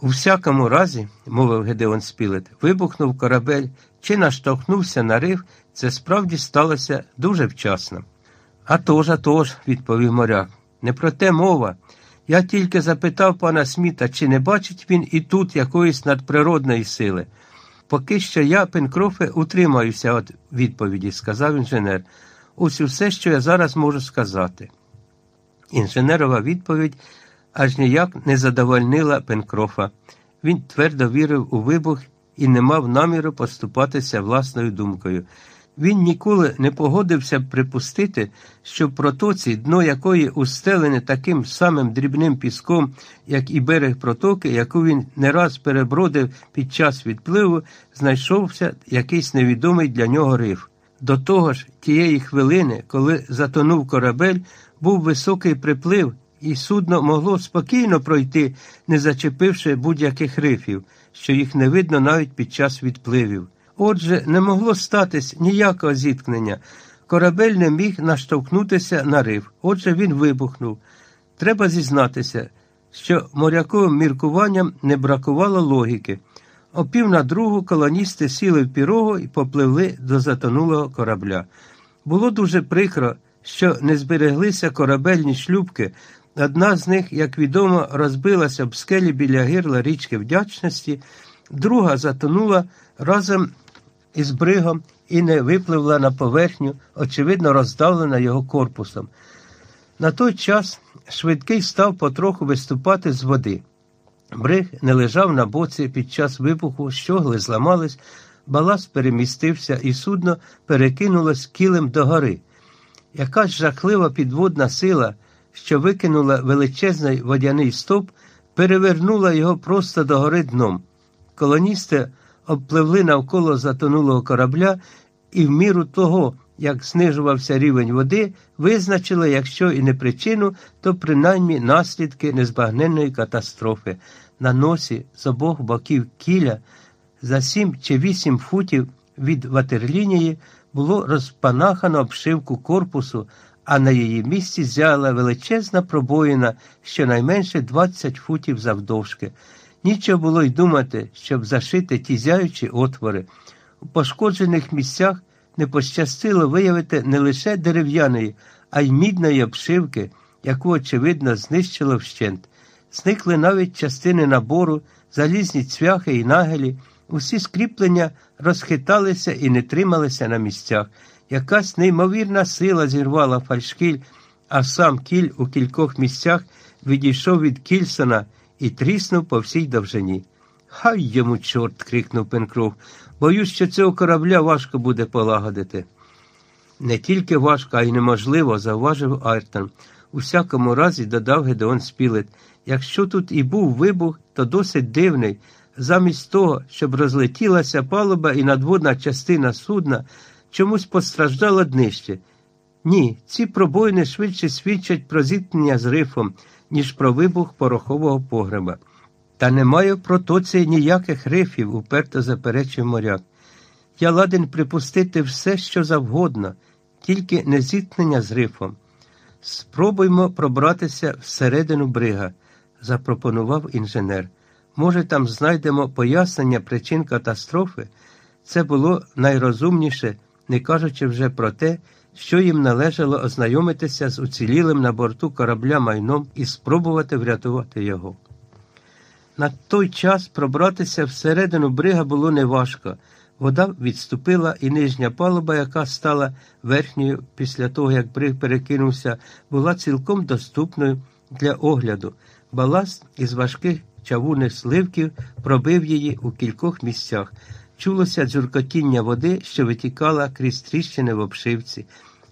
У всякому разі, мовив Гедеон Спілет, вибухнув корабель чи наштовхнувся на риф, це справді сталося дуже вчасно. «А тож, а тож», – відповів моряк. Не про те мова. Я тільки запитав пана Сміта, чи не бачить він і тут якоїсь надприродної сили. Поки що я, Пенкрофе, утримаюся від відповіді, сказав інженер. Ось усе, що я зараз можу сказати. Інженерова відповідь аж ніяк не задовольнила Пенкрофа. Він твердо вірив у вибух і не мав наміру поступатися власною думкою. Він ніколи не погодився припустити, що в протоці, дно якої устелене таким самим дрібним піском, як і берег протоки, яку він не раз перебродив під час відпливу, знайшовся якийсь невідомий для нього риф. До того ж, тієї хвилини, коли затонув корабель, був високий приплив, і судно могло спокійно пройти, не зачепивши будь-яких рифів, що їх не видно навіть під час відпливів. Отже, не могло статись ніякого зіткнення. Корабель не міг наштовхнутися на риф, отже, він вибухнув. Треба зізнатися, що моряковим міркуванням не бракувало логіки. О пів на другу колоністи сіли в пірогу і попливли до затонулого корабля. Було дуже прикро, що не збереглися корабельні шлюбки. Одна з них, як відомо, розбилася в скелі біля гирла річки вдячності, друга затонула разом із бригом і не випливла на поверхню, очевидно, роздавлена його корпусом. На той час швидкий став потроху виступати з води. Бриг не лежав на боці під час вибуху, щогли зламались, баласт перемістився, і судно перекинулось кілем догори. Якась жахлива підводна сила, що викинула величезний водяний стоп, перевернула його просто догори дном. Колоністи обпливли навколо затонулого корабля і в міру того, як знижувався рівень води, визначили, якщо і не причину, то принаймні наслідки незбагненної катастрофи. На носі з обох боків кіля за сім чи вісім футів від ватерлінії було розпанахано обшивку корпусу, а на її місці зяла величезна пробоїна щонайменше 20 футів завдовжки. Нічого було й думати, щоб зашити ті зяючі отвори. У пошкоджених місцях не пощастило виявити не лише дерев'яної, а й мідної обшивки, яку, очевидно, знищило вщент. Зникли навіть частини набору, залізні цвяхи і нагелі, усі скріплення розхиталися і не трималися на місцях. Якась неймовірна сила зірвала фальшкіль, а сам кіль у кількох місцях відійшов від Кільсона і тріснув по всій довжині. Хай йому, чорт, крикнув Пенкров. Боюсь, що цього корабля важко буде полагодити. Не тільки важко, а й неможливо, зауважив Айртон. У всякому разі, додав Гедеон Спілет. Якщо тут і був вибух, то досить дивний. Замість того, щоб розлетілася палуба і надводна частина судна, чомусь постраждала днище. Ні, ці пробоїни швидше свідчать про зіткнення з рифом, ніж про вибух порохового погреба. Та немає в протоці ніяких рифів, уперто заперечив моряк. Я ладен припустити все, що завгодно, тільки не зіткнення з рифом. Спробуймо пробратися всередину брига, запропонував інженер. Може, там знайдемо пояснення причин катастрофи. Це було найрозумніше, не кажучи вже про те, що їм належало ознайомитися з уцілілим на борту корабля майном і спробувати врятувати його. На той час пробратися всередину брига було неважко. Вода відступила, і нижня палуба, яка стала верхньою після того, як бриг перекинувся, була цілком доступною для огляду. Баласт із важких чавунних сливків пробив її у кількох місцях. Чулося дзюркотіння води, що витікала крізь тріщини в обшивці.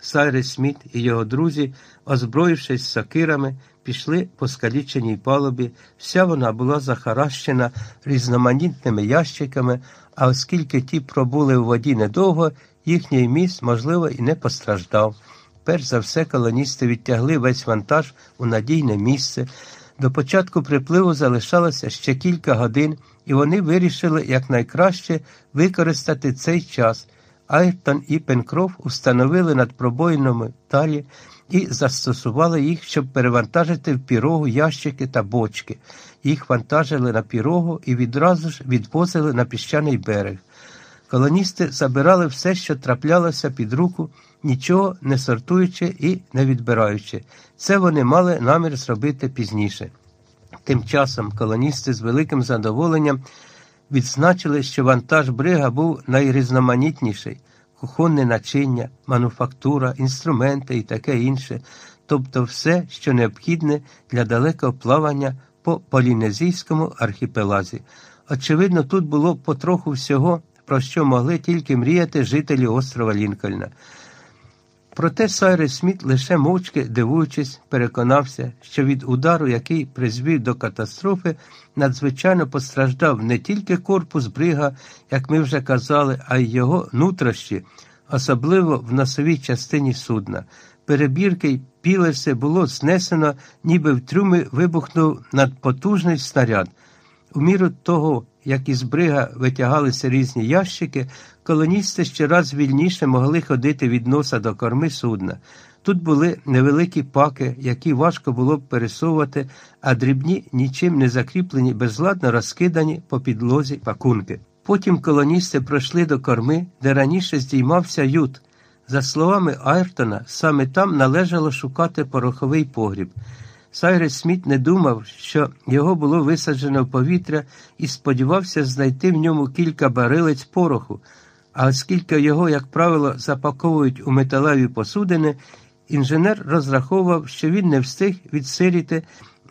Сайрес Сміт і його друзі, озброївшись сокирами, пішли по скаліченій палубі. Вся вона була захаращена різноманітними ящиками, а оскільки ті пробули у воді недовго, їхній міст, можливо, і не постраждав. Перш за все, колоністи відтягли весь вантаж у надійне місце. До початку припливу залишалося ще кілька годин, і вони вирішили якнайкраще використати цей час. Айтон і Пенкроф установили над пробоїнами талі і застосували їх, щоб перевантажити в пірогу ящики та бочки. Їх вантажили на пірогу і відразу ж відвозили на піщаний берег. Колоністи забирали все, що траплялося під руку, нічого не сортуючи і не відбираючи. Це вони мали намір зробити пізніше. Тим часом колоністи з великим задоволенням відзначили, що вантаж брига був найрізноманітніший кухонне начиння, мануфактура, інструменти і таке інше, тобто все, що необхідне для далекого плавання по полінезійському архіпелазі. Очевидно, тут було потроху всього, про що могли тільки мріяти жителі острова Лінкольна. Проте Сайрес Сміт, лише мовчки дивуючись, переконався, що від удару, який призвів до катастрофи, надзвичайно постраждав не тільки корпус брига, як ми вже казали, а й його нутрощі, особливо в носовій частині судна. Перебірки й пілеси було знесено, ніби в трюмі вибухнув надпотужний снаряд. У міру того, як із брига витягалися різні ящики, колоністи ще раз вільніше могли ходити від носа до корми судна. Тут були невеликі паки, які важко було б пересовувати, а дрібні, нічим не закріплені, безладно розкидані по підлозі пакунки. Потім колоністи пройшли до корми, де раніше здіймався ют. За словами Айртона, саме там належало шукати пороховий погріб. Сайрес Сміт не думав, що його було висаджено в повітря і сподівався знайти в ньому кілька барилиць пороху, а оскільки його, як правило, запаковують у металеві посудини, інженер розраховував, що він не встиг відсиріти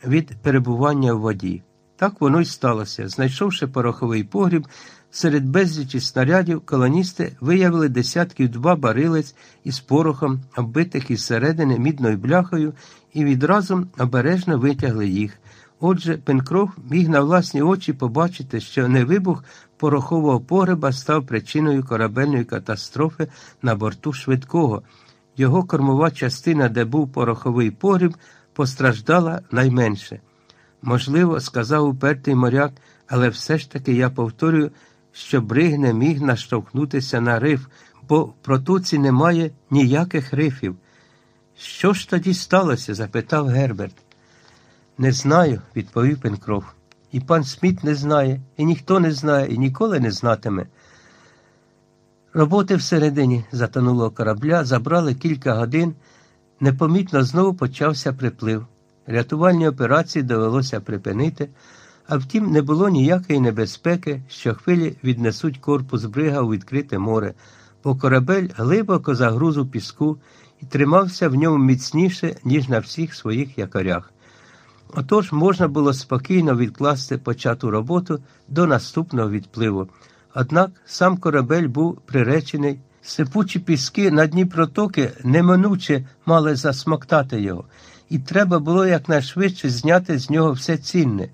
від перебування в воді. Так воно й сталося. Знайшовши пороховий погріб, серед безлічі снарядів колоністи виявили десятків два барилець із порохом, оббитих із середини мідною бляхою, і відразу обережно витягли їх. Отже, Пенкроф міг на власні очі побачити, що не вибух порохового погреба став причиною корабельної катастрофи на борту швидкого. Його кормова частина, де був пороховий погріб, постраждала найменше. Можливо, сказав упертий моряк, але все ж таки я повторюю, що бриг не міг наштовхнутися на риф, бо в протоці немає ніяких рифів. Що ж тоді сталося? запитав Герберт. Не знаю, відповів Пенкроф. І пан Сміт не знає, і ніхто не знає, і ніколи не знатиме. Роботи всередині затонулого корабля забрали кілька годин, непомітно знову почався приплив. Рятувальні операції довелося припинити, а втім, не було ніякої небезпеки, що хвилі віднесуть корпус брига у відкрите море, бо корабель глибоко загруз у піску і тримався в ньому міцніше, ніж на всіх своїх якорях. Отож можна було спокійно відкласти почату роботу до наступного відпливу. Однак сам корабель був приречений, сипучі піски на дні протоки неминуче мали засмоктати його, і треба було якнайшвидше зняти з нього все цінне.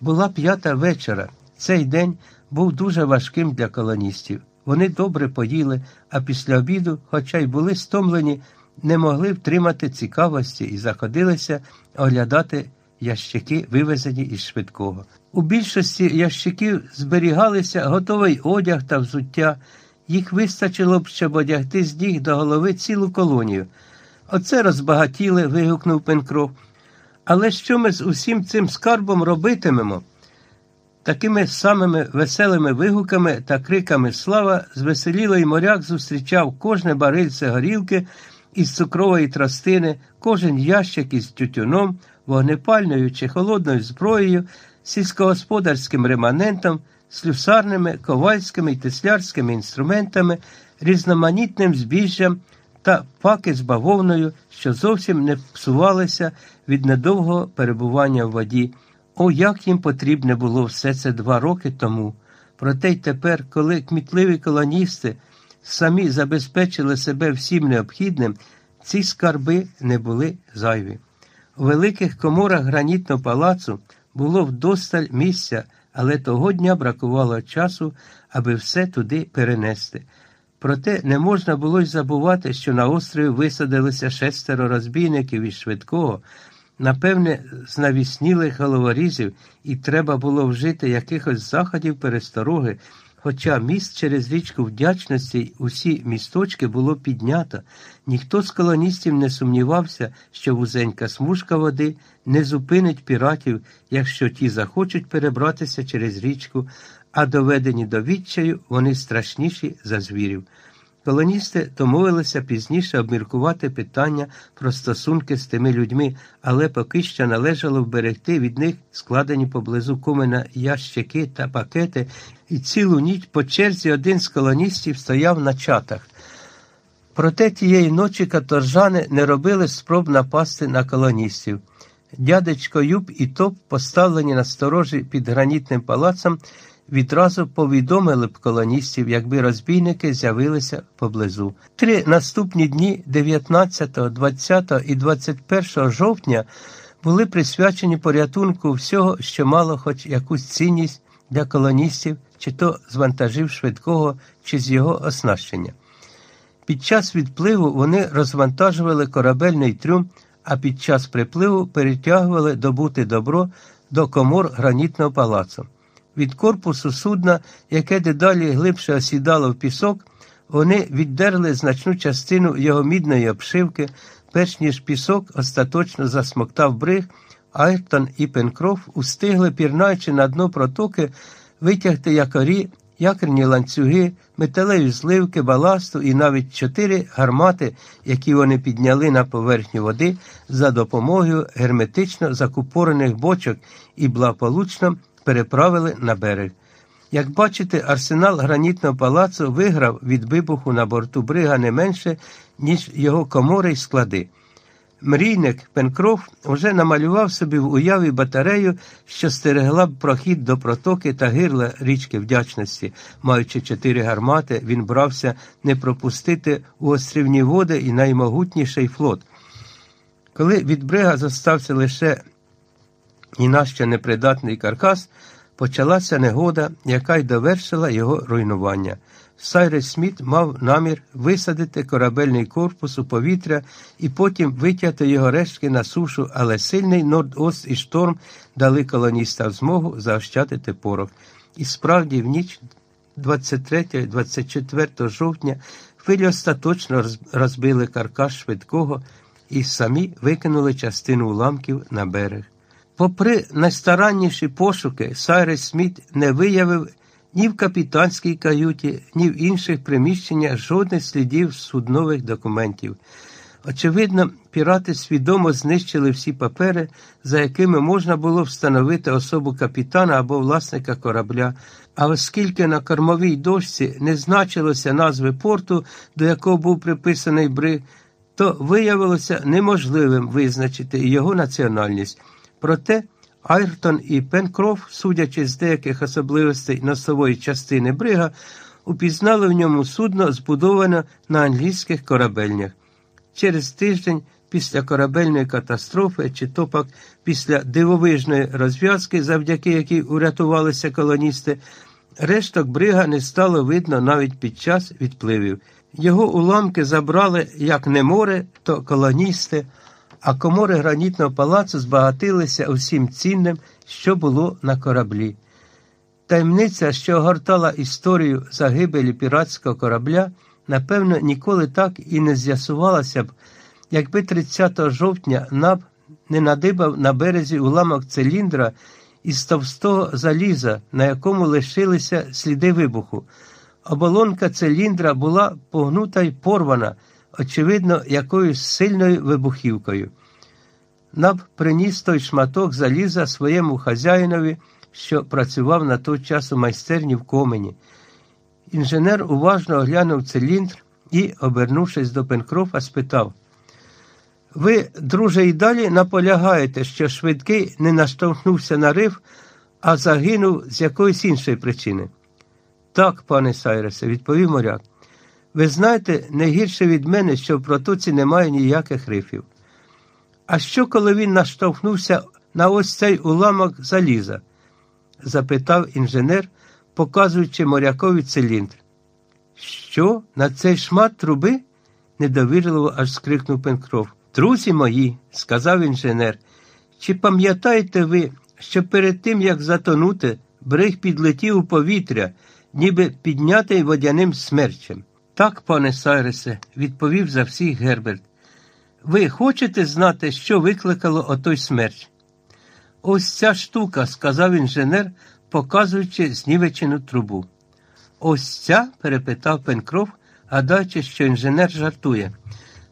Була п'ята вечора. Цей день був дуже важким для колоністів. Вони добре поїли, а після обіду, хоча й були стомлені, не могли втримати цікавості і заходилися оглядати ящики, вивезені із швидкого. У більшості ящиків зберігалися готовий одяг та взуття. Їх вистачило б, щоб одягти з ніг до голови цілу колонію. Оце розбагатіли. вигукнув Пенкроф. Але що ми з усім цим скарбом робитимемо? Такими самими веселими вигуками та криками слава звеселілий моряк зустрічав кожне барильце горілки із цукрової тростини, кожен ящик із тютюном, вогнепальною чи холодною зброєю, сільськогосподарським реманентом, слюсарними, ковальськими і теслярськими інструментами, різноманітним збіжжям та паки з бавовною, що зовсім не псувалися від недовгого перебування в воді. О, як їм потрібне було все це два роки тому. Проте й тепер, коли кмітливі колоністи самі забезпечили себе всім необхідним, ці скарби не були зайві. У великих коморах гранітного палацу було вдосталь місця, але того дня бракувало часу, аби все туди перенести. Проте не можна було й забувати, що на острові висадилися шестеро розбійників із швидкого, напевне, знавіснілих головорізів, і треба було вжити якихось заходів перестороги, Хоча міст через річку вдячності усі місточки було піднято, ніхто з колоністів не сумнівався, що вузенька смужка води не зупинить піратів, якщо ті захочуть перебратися через річку, а доведені до відчаю вони страшніші за звірів. Колоністи домовилися пізніше обміркувати питання про стосунки з тими людьми, але поки що належало вберегти від них складені поблизу комена ящики та пакети, і цілу ніч по черзі один з колоністів стояв на чатах. Проте тієї ночі каторжани не робили спроб напасти на колоністів. Дядечко Юб і Топ, поставлені на сторожі під гранітним палацом, відразу повідомили б колоністів, якби розбійники з'явилися поблизу. Три наступні дні 19, 20 і 21 жовтня були присвячені порятунку всього, що мало хоч якусь цінність для колоністів, чи то з вантажів швидкого, чи з його оснащення. Під час відпливу вони розвантажували корабельний трюм, а під час припливу перетягували добути добро до комор гранітного палацу. Від корпусу судна, яке дедалі глибше осідало в пісок, вони віддерли значну частину його мідної обшивки, перш ніж пісок остаточно засмоктав бриг, Айртон і Пенкроф устигли, пірнаючи на дно протоки, витягти якорі, якорні ланцюги, металеві зливки, баласту і навіть чотири гармати, які вони підняли на поверхню води за допомогою герметично закупорених бочок і благополучно переправили на берег. Як бачите, арсенал гранітного палацу виграв від вибуху на борту брига не менше, ніж його комори й склади. Мрійник Пенкроф уже намалював собі в уяві батарею, що стерегла б прохід до протоки та гирла річки вдячності. Маючи чотири гармати, він брався не пропустити у острівні води і наймогутніший флот. Коли від брига зостався лише і нащо непридатний каркас, почалася негода, яка й довершила його руйнування. Сайрес Сміт мав намір висадити корабельний корпус у повітря і потім витягти його рештки на сушу, але сильний норд-ост і шторм дали колоністам змогу заощадити порох. І справді, в ніч 23-24 жовтня хвилі остаточно розбили каркас «Швидкого» і самі викинули частину уламків на берег. Попри найстаранніші пошуки, Сайрес Сміт не виявив ні в капітанській каюті, ні в інших приміщеннях жодних слідів суднових документів. Очевидно, пірати свідомо знищили всі папери, за якими можна було встановити особу капітана або власника корабля, а оскільки на кормовій дошці не значилося назви порту, до якого був приписаний бриг, то виявилося неможливим визначити його національність. Проте Айртон і Пенкроф, судячи з деяких особливостей носової частини брига, упізнали в ньому судно, збудоване на англійських корабельнях. Через тиждень після корабельної катастрофи, чи то пак після дивовижної розв'язки, завдяки якій урятувалися колоністи, решток брига не стало видно навіть під час відпливів. Його уламки забрали як не море, то колоністи а комори гранітного палацу збагатилися усім цінним, що було на кораблі. Таємниця, що огортала історію загибелі піратського корабля, напевно, ніколи так і не з'ясувалася б, якби 30 жовтня наб не надибав на березі уламок циліндра із товстого заліза, на якому лишилися сліди вибуху. Оболонка циліндра була погнута й порвана очевидно, якоюсь сильною вибухівкою. Наб приніс той шматок заліза своєму хазяїнові, що працював на той час у майстерні в комені. Інженер уважно оглянув циліндр і, обернувшись до Пенкрофа, спитав Ви, друже, і далі наполягаєте, що швидкий не наштовхнувся на риф, а загинув з якоїсь іншої причини. Так, пане Сайресе, відповів моряк. Ви знаєте, не гірше від мене, що в протоці немає ніяких рифів. А що, коли він наштовхнувся на ось цей уламок заліза? запитав інженер, показуючи морякові циліндр. Що, на цей шмат труби? недовірливо аж скрикнув Пенкров. Друзі мої, сказав інженер, чи пам'ятаєте ви, що перед тим, як затонути, бриг підлетів у повітря, ніби піднятий водяним смерчем. Так, пане Сайресе, відповів за всіх Герберт. Ви хочете знати, що викликало отой смерч? Ось ця штука, сказав інженер, показуючи знівечену трубу. Ось ця? перепитав Пенкров, гадаючи, що інженер жартує.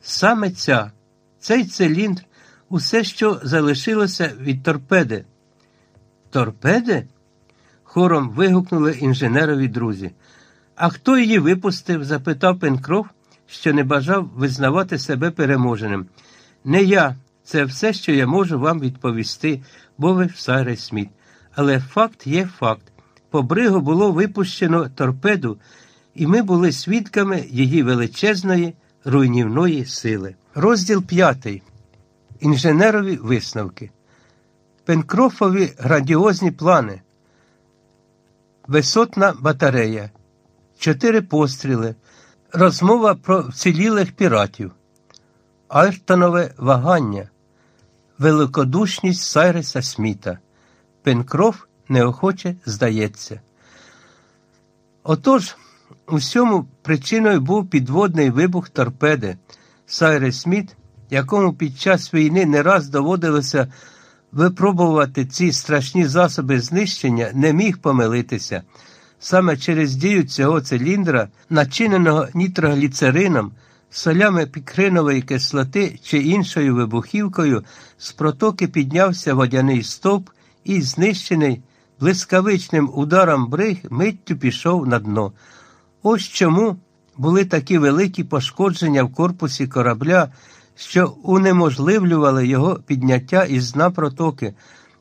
Саме ця, цей циліндр, усе, що залишилося від торпеди. Торпеди? хором вигукнули інженерові друзі. А хто її випустив? запитав Пенкров, що не бажав визнавати себе переможеним. Не я, це все, що я можу вам відповісти, мовив Сайрес Сміт. Але факт є факт. По бригу було випущено торпеду, і ми були свідками її величезної руйнівної сили. Розділ п'ятий. Інженерові висновки. Пенкрофові грандіозні плани. Висотна батарея. Чотири постріли. Розмова про вцілілих піратів. Альтонове вагання. Великодушність Сайреса Сміта. Пенкроф неохоче здається. Отож, усьому причиною був підводний вибух торпеди. Сайрес Сміт, якому під час війни не раз доводилося випробувати ці страшні засоби знищення, не міг помилитися. Саме через дію цього циліндра, начиненого нітрогліцерином, солями пікринової кислоти чи іншою вибухівкою, з протоки піднявся водяний стовп і, знищений блискавичним ударом бриг, миттю пішов на дно. Ось чому були такі великі пошкодження в корпусі корабля, що унеможливлювали його підняття із дна протоки,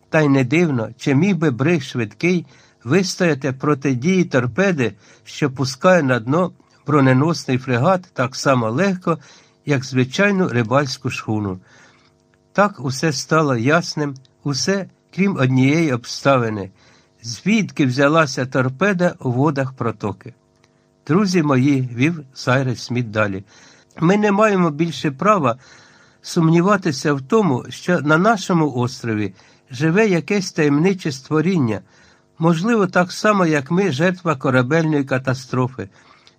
та й не дивно, чи міг би бриг швидкий вистояти проти дії торпеди, що пускає на дно броненосний фрегат так само легко, як звичайну рибальську шхуну. Так усе стало ясним, усе крім однієї обставини, звідки взялася торпеда у водах протоки. Друзі мої, вів Сайрес Сміт далі, ми не маємо більше права сумніватися в тому, що на нашому острові живе якесь таємниче створіння, можливо, так само, як ми, жертва корабельної катастрофи.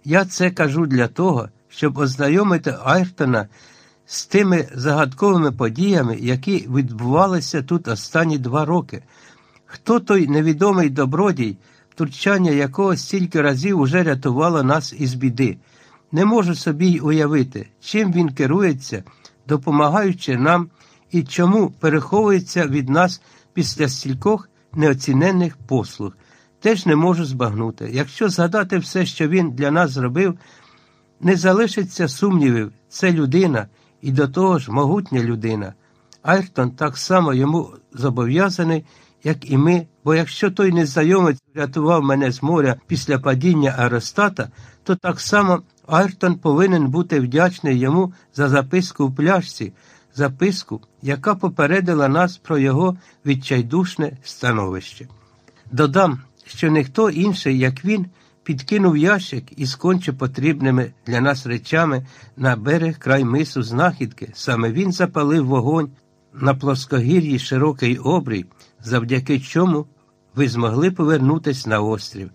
Я це кажу для того, щоб ознайомити Айртона з тими загадковими подіями, які відбувалися тут останні два роки. Хто той невідомий добродій, втручання якого стільки разів уже рятувало нас із біди? Не можу собі й уявити, чим він керується, допомагаючи нам і чому переховується від нас після стількох неоціненних послуг. Теж не можу збагнути. Якщо згадати все, що він для нас зробив, не залишиться сумнівів, це людина і до того ж могутня людина. Айртон так само йому зобов'язаний, як і ми, бо якщо той незнайомець врятував мене з моря після падіння аеростата, то так само Айртон повинен бути вдячний йому за записку в пляшці, записку, яка попередила нас про його відчайдушне становище. Додам, що ніхто інший, як він, підкинув ящик із конче потрібними для нас речами на берег край мису знахідки. Саме він запалив вогонь на плоскогір'ї широкий обрій, завдяки чому ви змогли повернутися на острів.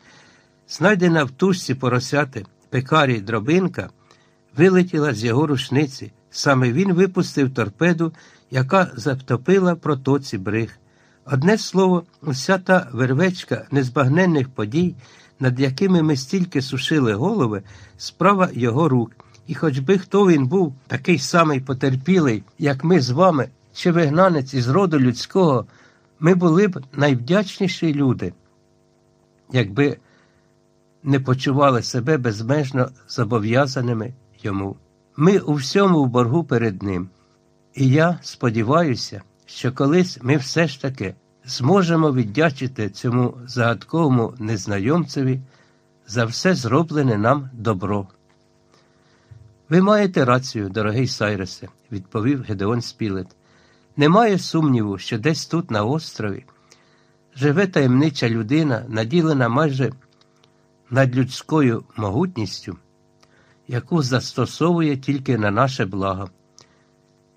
Знайдена в тушці поросяти пекарі дробинка вилетіла з його рушниці. Саме він випустив торпеду, яка затопила протоці бриг. Одне слово, уся та вервечка незбагненних подій, над якими ми стільки сушили голови, справа його рук. І хоч би хто він був, такий самий потерпілий, як ми з вами, чи вигнанець із роду людського, ми були б найвдячніші люди, якби не почували себе безмежно зобов'язаними йому. Ми у всьому в боргу перед ним. І я сподіваюся, що колись ми все ж таки зможемо віддячити цьому загадковому незнайомцеві за все зроблене нам добро. Ви маєте рацію, дорогий Сайресе, відповів Гедеон Спілет. Немає сумніву, що десь тут, на острові, живе таємнича людина, наділена майже надлюдською могутністю, яку застосовує тільки на наше благо.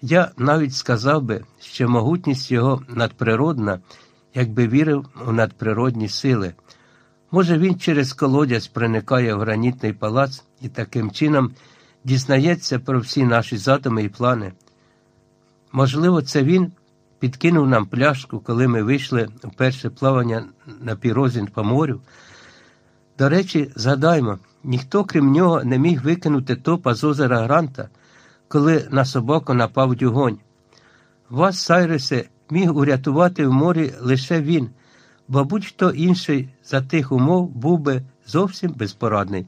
Я навіть сказав би, що могутність його надприродна, якби вірив у надприродні сили. Може, він через колодязь проникає в гранітний палац і таким чином дізнається про всі наші задуми і плани. Можливо, це він підкинув нам пляшку, коли ми вийшли у перше плавання на пірозін по морю. До речі, згадаймо, ніхто, крім нього, не міг викинути топа з озера Гранта, коли на собаку напав дюгонь. Вас, Сайресе, міг урятувати в морі лише він, бо будь-хто інший за тих умов був би зовсім безпорадний.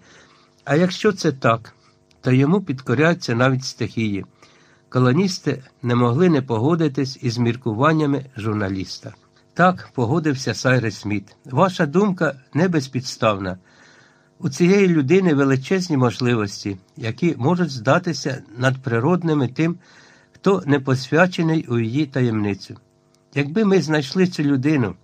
А якщо це так, то йому підкоряються навіть стихії. Колоністи не могли не погодитись із міркуваннями журналіста. Так погодився Сайрес Сміт. Ваша думка не безпідставна. У цієї людини величезні можливості, які можуть здатися надприродними тим, хто не посвячений у її таємницю. Якби ми знайшли цю людину,